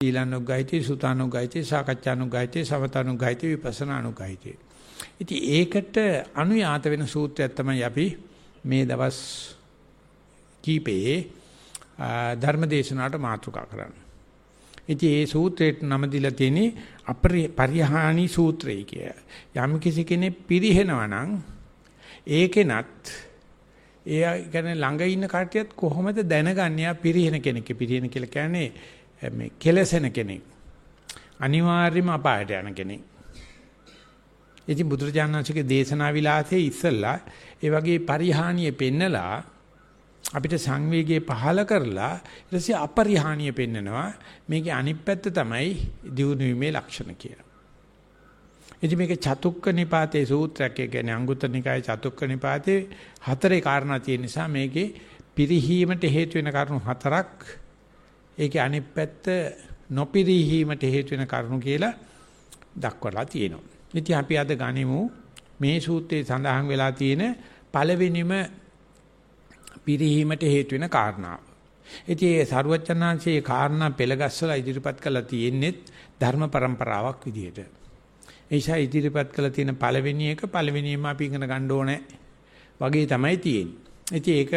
ඊලනුග්ගයිති සුතානුග්ගයිති සාකච්ඡානුග්ගයිති සමතනුග්ගයිති විපස්සනානුග්ගයිති. ඉතින් ඒකට අනුයාත වෙන සූත්‍රයක් තමයි අපි මේ දවස් කීපේ ධර්මදේශනාවට මාතෘකා කරන්නේ. ඉතින් ඒ සූත්‍රයට නම දීලා තියෙන්නේ අපරිහානි සූත්‍රය කිය. යම් කිසි කෙනෙක් පිරිහෙනවා නම් ඒකෙනත් ඒ කියන්නේ ළඟ ඉන්න කට්ටියත් කොහොමද දැනගන්නේ ආ පිරිහෙන කෙනෙක් පිරිහෙන කියලා කියන්නේ මේ කෙලසෙන කෙනෙක්. අනිවාර්යයෙන්ම අපායට යන කෙනෙක්. ඉතින් බුදුරජාණන්සේගේ දේශනා විලාසයේ ඉස්සල්ලා ඒ වගේ පරිහානිය පෙන්නලා අපිට සංවේගය පහල කරලා ඊට පස්සේ අපරිහානිය පෙන්නනවා මේකේ අනිත් පැත්ත තමයි දියුණු වීමේ ලක්ෂණ කියලා. ඉතින් මේක චතුක්ක නිපාතේ සූත්‍රයක් කියන්නේ අංගුත්තර නිකායේ චතුක්ක නිපාතේ හතරේ කාරණා තියෙන නිසා මේකේ පිරිහීමට හේතු වෙන කරුණු හතරක් ඒකේ අනිත් පැත්ත නොපිරිහීමට හේතු වෙන කරුණු කියලා දක්වලා තියෙනවා. ඉතින් අපි අද ගනිමු මේ සූත්‍රයේ සඳහන් වෙලා තියෙන පළවෙනිම පිරිහීමට හේතු වෙන කාරණාව. ඉතින් ඒ සරුවචනාංශයේ කාරණා පෙළගස්සලා ඉදිරිපත් කළා තියෙන්නේ ධර්ම પરම්පරාවක් විදිහට. ඒෂා ඉදිරිපත් කළ තියෙන පළවෙනි එක පළවෙනියම අපි ඉගෙන ගන්න ඕනේ වගේ තමයි තියෙන්නේ. ඉතින් ඒක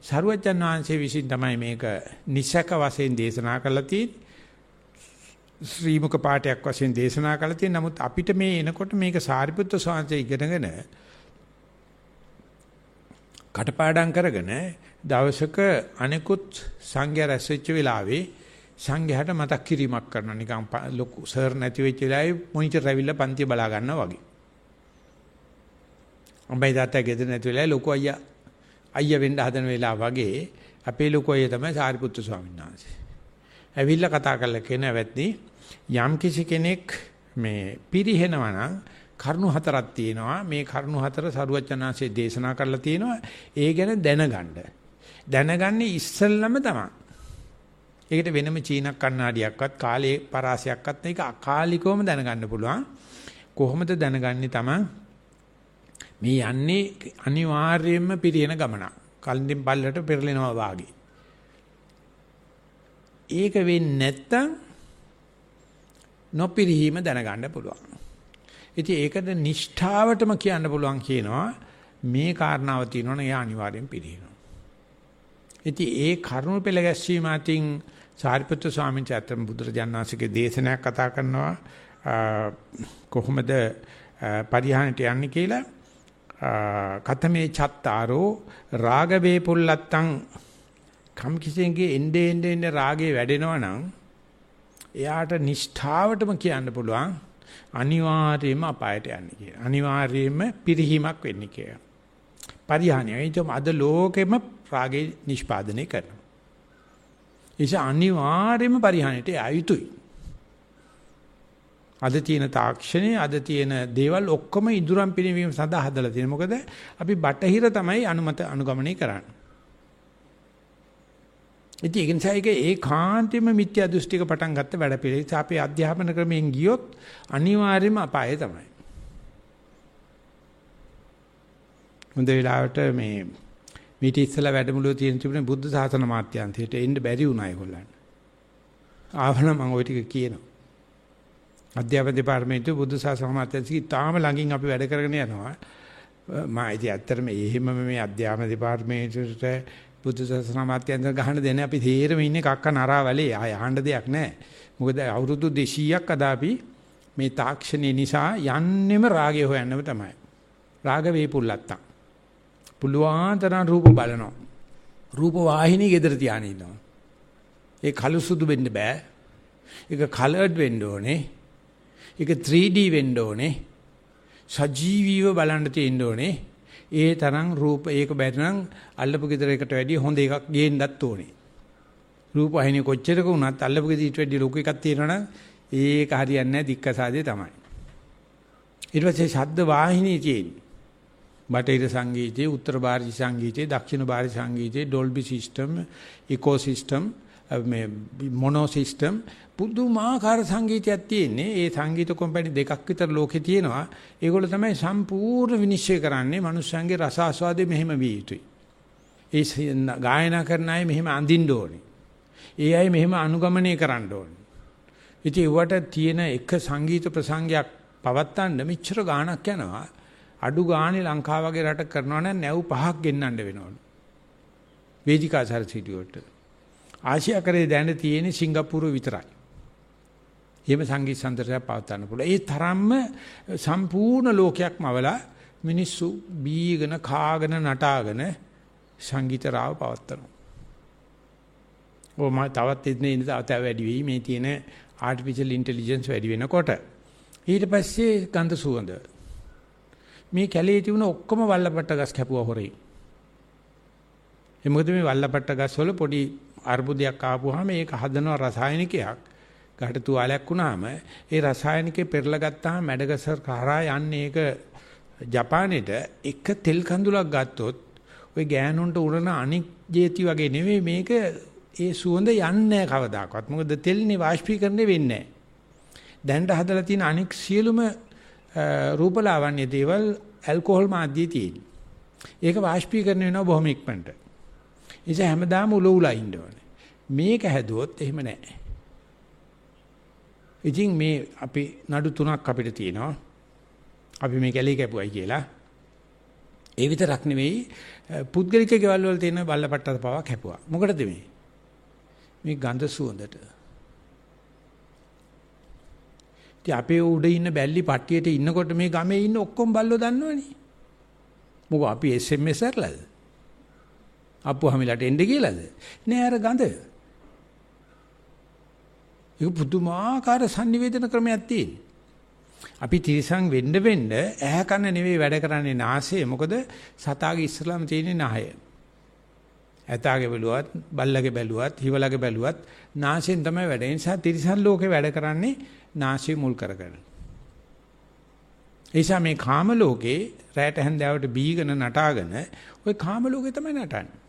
සරුවචන් වහන්සේ විසින් තමයි මේක නිසක වශයෙන් දේශනා කළා තියෙන්නේ. ශ්‍රීමුක පාඨයක් වශයෙන් දේශනා කළා තියෙන නමුත් අපිට මේ එනකොට මේක සාරිපුත්‍ර ස්වාමීන් ඉගෙනගෙන කටපාඩම් කරගෙන දවසක අනෙකුත් සංඝයා රැස් වෙච්ච වෙලාවේ සංඝයාට මතක් කිරීමක් කරනවා නිකන් ලොකු සර් නැති වෙච්ච වෙලාවේ මොනිටර් ඇවිල්ලා පන්ති බලා ගන්නවා වගේ. අම්බයි තාත්තා ගෙදර නැති වෙලාවේ ලොකු අයියා අයියා වෙන්න හදන වෙලාව වගේ අපේ ලොකු අයියා තමයි සාරිපුත්තු ස්වාමීන් වහන්සේ. ඇවිල්ලා කතා කරලා කියන ඇවැත්නි යම් කිසි කෙනෙක් මේ පිරිහෙනවා නම් කරුණු හතරක් තියෙනවා. මේ කරුණු හතර සරුවචනාංශයේ දේශනා කරලා තියෙනවා. ඒ ගැන දැනගන්න. දැනගන්නේ ඉස්සෙල්ලම තමයි. ඒකට වෙනම චීනක් කණ්ණාඩියක්වත් කාලේ පරාසයක්වත් මේක අකාලිකවම දැනගන්න පුළුවන්. කොහොමද දැනගන්නේ තමන්? මේ යන්නේ අනිවාර්යයෙන්ම පිරියන ගමන කලින් පල්ලට පෙරලෙනවා වාගේ. ඒක වෙන්නේ නැත්තම් නොපිරිහීම දැනගන්න පුළුවන්. ඉතින් ඒකට නිෂ්ඨාවටම කියන්න පුළුවන් කියනවා මේ කාරණාව තියෙනවනේ එයා අනිවාර්යෙන් පිළිහෙනවා. ඉතින් ඒ කරුණ පෙළ ගැස්වීම අතින් සාරිපුත්‍ර ස්වාමීන් වහන්සේ බුදුරජාණන් වහන්සේගේ දේශනාවක් කතා කරනවා කොහොමද පරිහානිට යන්නේ කියලා. කතමේ චත්තාරෝ රාග වේපුල්ලත්තං කම් කිසෙන්ගේ එnde ende ende රාගේ වැඩෙනවා නම් එයාට නිෂ්ඨාවටම කියන්න පුළුවන් අනිවාර්යයෙන්ම අපායට යන්නේ කියලා. අනිවාර්යයෙන්ම පිරිහීමක් වෙන්නේ කියලා. පරිහානිය. ඒකම අද ලෝකෙම රාගේ නිෂ්පාදනය කරනවා. ඒස අනිවාර්යයෙන්ම පරිහානියට ආයුතුයි. අද තියෙන තාක්ෂණයේ අද තියෙන දේවල් ඔක්කොම ඉදුරම් පිනවීම සඳහා හදලා තියෙනවා. මොකද අපි බටහිර තමයි අනුමත අනුගමනය කරන්නේ. ඉතින් ඒක නිසා ඒක ඒකාන්තයෙන්ම මිත්‍යා දෘෂ්ටික පටන් ගත්ත වැඩ පිළිවෙල. අපේ අධ්‍යාපන ක්‍රමයෙන් ගියොත් අනිවාර්යයෙන්ම අපාය තමයි. හොඳ වෙලාවට මේ මීට ඉස්සලා වැඩමුළුවේ තියෙන තිබුණේ බුද්ධ ශාසන මාත්‍යන්තයට එන්න බැරි වුණා ඒගොල්ලන්ට. ආවන මම ওই ටික කියනවා. අධ්‍යාපන දෙපාර්තමේන්තුවේ බුද්ධ ශාසන මාත්‍යන්තයේ තාම ළඟින් අපි වැඩ කරගෙන යනවා. මා ඉතින් ඇත්තටම එහෙමම මේ අධ්‍යාපන දෙපාර්තමේන්තුවට බුද්ධ ශාසන මාත්‍යන්තර ගහන්න දෙන්නේ අපි තේරෙම ඉන්නේ කක්ක නරා වැලේ ආය අහන්න දෙයක් නැහැ. මොකද අවුරුදු 200ක් අද අපි මේ තාක්ෂණය නිසා යන්නෙම රාගය හොයන්නම තමයි. රාග වේපුල්ලත්තම්. පුළුවන් තරම් රූප බලනවා. රූප වාහිනී gedara තියාගෙන ඉන්නවා. ඒ කළු සුදු වෙන්න බෑ. ඒක කලර්ඩ් වෙන්න ඕනේ. ඒක 3D වෙන්න ඕනේ. සජීවීව බලන්න තියෙන්න ඕනේ. ඒ තරම් රූප ඒක බැරි නම් අල්ලපු ගෙදර එකට වැඩිය හොඳ එකක් ගේන්නත් ඕනේ. රූප වහිනේ කොච්චරක වුණත් අල්ලපු ගෙදරට වැඩිය ලොකු එකක් තියෙනවනම් ඒක හරියන්නේ නැහැ දික්කසාදේ තමයි. ඊට පස්සේ ශබ්ද වාහිනී තියෙන්නේ. බටහිර සංගීතයේ, උත්තර ಭಾರತ සංගීතයේ, දක්ෂිණ ಭಾರತ සංගීතයේ, ඩොල්බි සිස්ටම්, ඉකෝ සිස්ටම්, මේ මොනෝ සිස්ටම් පුදුමාකාර සංගීතයක් තියෙන්නේ. ඒ සංගීත කම්පැනි දෙකක් විතර ලෝකේ තියෙනවා. ඒගොල්ලෝ තමයි සම්පූර්ණ විනිශ්චය කරන්නේ මනුස්සයන්ගේ රස ආස්වාදය මෙහෙම විය යුතුයි. ඒ ගායනා කරන අය මෙහෙම අඳින්න ඕනේ. ඒ අය මෙහෙම අනුගමනය කරන්න ඕනේ. ඉතින් ඒවට තියෙන එක සංගීත ප්‍රසංගයක් පවත්තන්න මෙච්චර ගාණක් යනවා. අඩු ගානේ ලංකාව වගේ රටක කරනවා නම් නැව් පහක් ගෙන්නන්න වෙනවලු. වේදිකා සරසිටියට. ආසියාකරේ දැන තියෙන්නේ සිංගප්පූරුව විතරයි. එහෙම සංගීත සම්දර්ශනයක් පවත්වන්න පුළුවන්. ඒ තරම්ම සම්පූර්ණ ලෝකයක්ම අවලා මිනිස්සු බීගෙන කාගෙන නටාගෙන සංගීත රාව පවත්වනවා. ඕම තවත් ඉන්නේ ඉඳ තව වැඩි වෙයි මේ තියෙන ආටිෆිෂල් ඉන්ටෙලිජන්ස් වැඩි වෙනකොට. ඊට පස්සේ ගන්ධ සුවඳ. මේ කැලේ තිබුණ ඔක්කොම වල්ලපට්ට ගස් කැපුවා හොරේ. ඒ මොකද මේ වල්ලපට්ට ගස් වල පොඩි අර්බුදයක් ආපුවාම ඒක හදනවා රසායනිකයක්. ගහට තුවාලයක් වුණාම ඒ රසායනිකේ පෙරලා ගත්තාම මැඩගසර් කරා යන්නේ ඒක ජපානයේට එක තෙල් කඳුලක් ගත්තොත් ওই ගෑනුන්ට උරන අනික් ජේති වගේ නෙවෙයි මේක ඒ සුවඳ යන්නේ කවදාකවත්. මොකද තෙල්නේ වාෂ්පීකරණය වෙන්නේ දැනට හදලා තියෙන අනික් සියලුම රූපලාවන්‍ය දේවල් ඇල්කොහොල් මාධ්‍යයේ තියෙන. ඒක වාෂ්පීකරණය වෙනවා බොහොම ඉක්මනට. ඒ හැමදාම උල උලා ඉන්න ඕනේ. මේක හැදුවොත් එහෙම නැහැ. ඉතින් මේ අපි නඩු තුනක් අපිට තියෙනවා. අපි මේ කැලේ කැපුවයි කියලා. ඒ විතරක් නෙවෙයි පුද්ගලික ගෙවල් වල තියෙන බල්ලපට්ටත පවා කැපුවා. මොකටද මේ? මේ ගඳ සුවඳට. ඉතින් අපේ උඩ ඉන්න බැල්ලි පට්ටියට ඉන්නකොට මේ ගමේ ඉන්න ඔක්කොම බල්ලෝ දන්නවනේ. මොකෝ අපි SMS කරලාද? අප්පුහමිලට එන්න කියලාද? නෑ අර ගඳ. ඒක පුදුමාකාර sannivedana ක්‍රමයක් තියෙන. අපි තිරසං වෙන්න වෙන්න ඇහැ කන නෙවෙයි වැඩ කරන්නේ නාසය. මොකද සතාගේ ඉස්සලාම තියෙන නහය. ඇතාගේ බැලුවත්, බල්ලගේ බැලුවත්, හිවලගේ බැලුවත් නාසයෙන් තමයි වැඩ. ඒ නිසා තිරසං ලෝකේ වැඩ කරන්නේ නාසය මුල් කරගෙන. එයිසා මේ කාම ලෝකේ රැට හැන්දාවට බීගෙන නටාගෙන ওই කාම ලෝකේ තමයි නටන්නේ.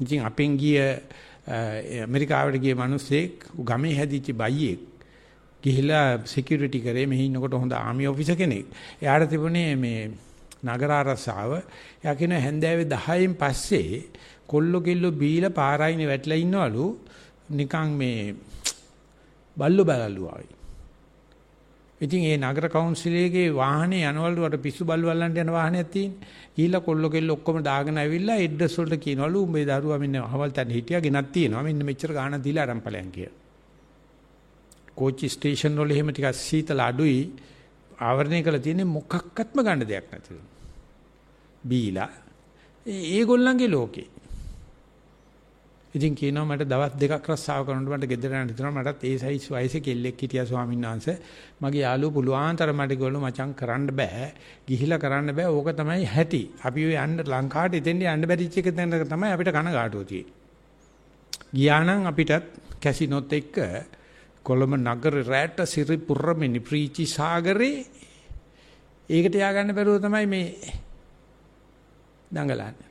ඉතින් අපෙන් ගිය ඇමරිකාවට ගිය මිනිස්සෙක් ගමේ හැදිච්ච බයියෙක් ගිහිලා සිකියුරිටි කරේ මෙහි ඉන්නකොට හොඳ ආමි ඔෆිසර් කෙනෙක්. එයාට තිබුණේ මේ නගර ආරසාව. එයා කියන හැන්දෑවේ 10න් පස්සේ කොල්ලෝ කෙල්ලෝ බීලා පාරායිනේ වැටලා ඉන්නවලු නිකන් මේ බල්ලෝ බැලලු ආයි. ඉතින් ඒ නගර කවුන්සිලයේ වාහනේ යනවලු අර පිස්සු බල්ලු වල්ලන්ට යන වාහනයක් තියෙන්නේ. ගිහිල්ලා කොල්ලෝ කෙල්ලෝ ඔක්කොම දාගෙන ඇවිල්ලා ඇඩ්‍රස් වලට කියනවලු උඹේ දරුවා මෙන්න අහවල් තැන හිටියා ගෙනත් තියෙනවා. මෙන්න මෙච්චර ගාණක් දීලා අරන් ඵලයන් කියලා. කෝච්චි ස්ටේෂන් වල එහෙම ටිකක් සීතල අඩුයි ආවරණය කරලා තියෙන්නේ මොකක්වත්ම ගන්න දෙයක් නැතිව. බීලා ඒගොල්ලන්ගේ ලෝකේ ඉතින් කියනවා මට දවස් දෙකක් රස්සාව කරනකොට මට ගෙදර යන්න හිතෙනවා මටත් ඒ සයිස් වයසේ කෙල්ලෙක් හිටියා ස්වාමීන් වහන්සේ. මගේ යාළුවෝ පුළුවන් තරම් මට කිව්වලු මචං කරන්න බෑ. ගිහිලා කරන්න බෑ. ඕක තමයි හැටි. අපි ඔය යන්න ලංකාවට ඉතින්ද යන්න බැරිච්ච එක තමයි අපිට කනගාටුව තියෙන්නේ. ගියා නම් අපිටත් කැසිනොත් එක්ක කොළඹ නගර රැට සිරි පුරමිනි ප්‍රීචි සාගරේ ඒකට යා ගන්න බැරුව තමයි මේ දඟලන්නේ.